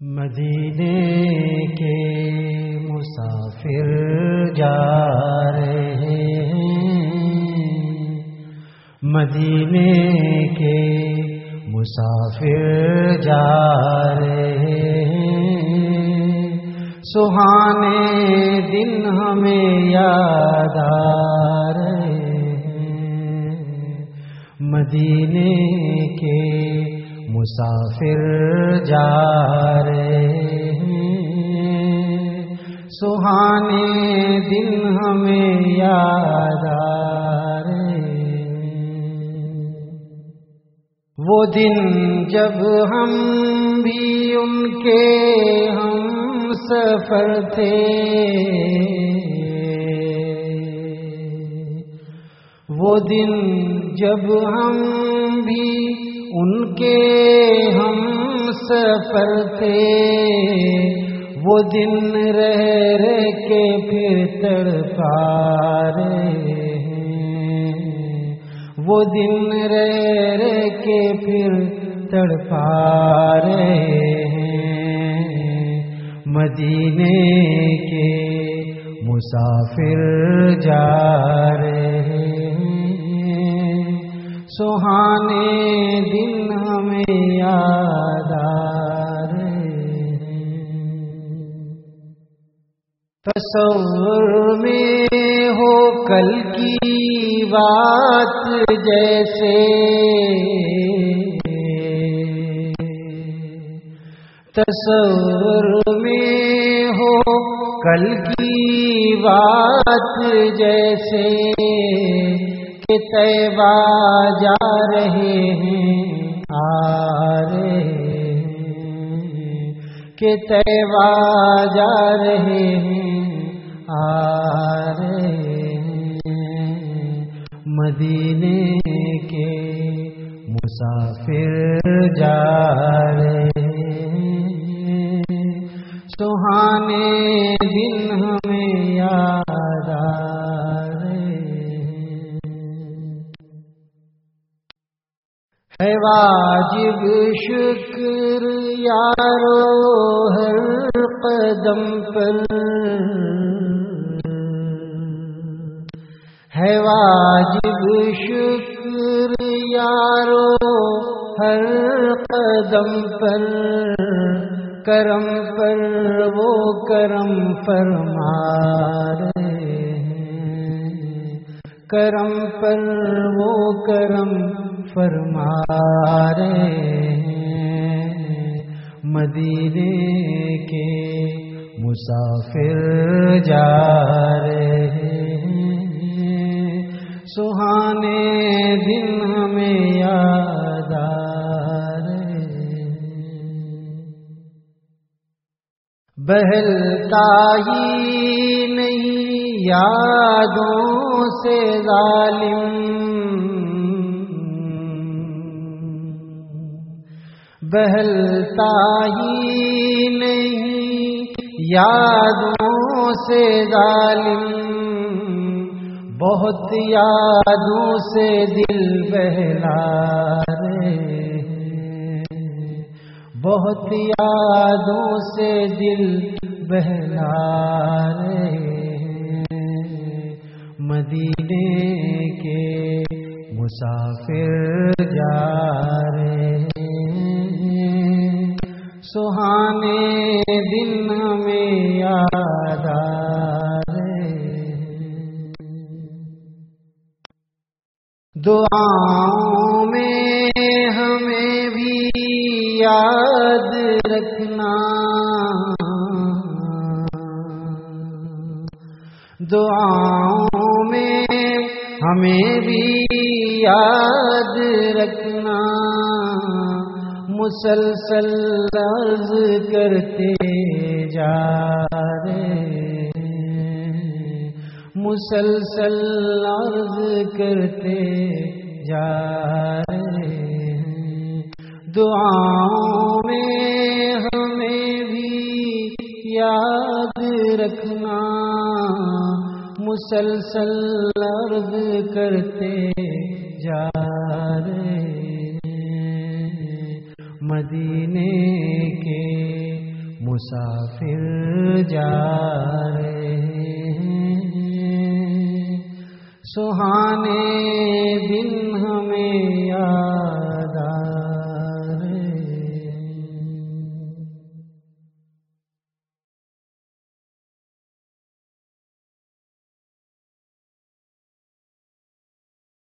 مدینے کے مسافر جا رہے ہیں۔ مدینے کے مسافر جا رہے ہیں۔ سہانے دن ہمیں یاد آ رہے ہیں۔ مدینے کے مسافر جا دن ہمیں یاد آ رہے۔ وہ دن جب ہم بھی ان کے ہم سفر تھے۔ وہ دن جب ہم بھی ان کے ہم سفر تھے۔ وہ دن رہ رہ کے پھر تڑ رہے ہیں۔ وہ دن رہ رہ کے پھر تڑ رہے ہیں۔ مدینے کے مسافر جا رہے ہیں۔ سہانے دن ہمیں یاد آ تصور میں ہو کل کی بات جیسے۔ تصور میں ہو کل کی بات جیسے کہ طیبہ جا رہے ہیں، آ رہے ہیں۔ کہ طیبہ جا رہے ہیں۔ آ رہے ہیں مدینے کے مسافر جا رہے ہیں۔ سہانے دن ہمیں یاد آ رہے ہے واجب شکر یارو ہر قدم پر۔ ہے واجب شکر یارو ہر قدم پر، کرم پر، وہ کرم فرما رہے ہیں۔ کرم پر، وہ کرم فرما رہے ہیں۔ مدینے کے مسافر جا رہے ہیں۔ سہانے دن ہمیں یاد آ بہلتا ہی نہیں یادوں سے ظالم بہلتا ہی نہیں یادوں سے ظالم بہت یادوں سے دل بہلا رہے بہت یادوں سے دل بہلا رہے مدینے کے مسافر جا رہے سہانے دن ہمیں یاد آ دعاؤں میں ہمیں بھی یاد رکھنا۔ دعاؤں میں ہمیں بھی یاد رکھنا۔ مسلسل کرتے جا رہے۔ مسلسل عرض کرتے جا رہے دعاؤں میں ہمیں بھی یاد رکھنا۔ مسلسل عرض کرتے جا رہے مدینے کے مسافر جا رہے ہیں سہانے دن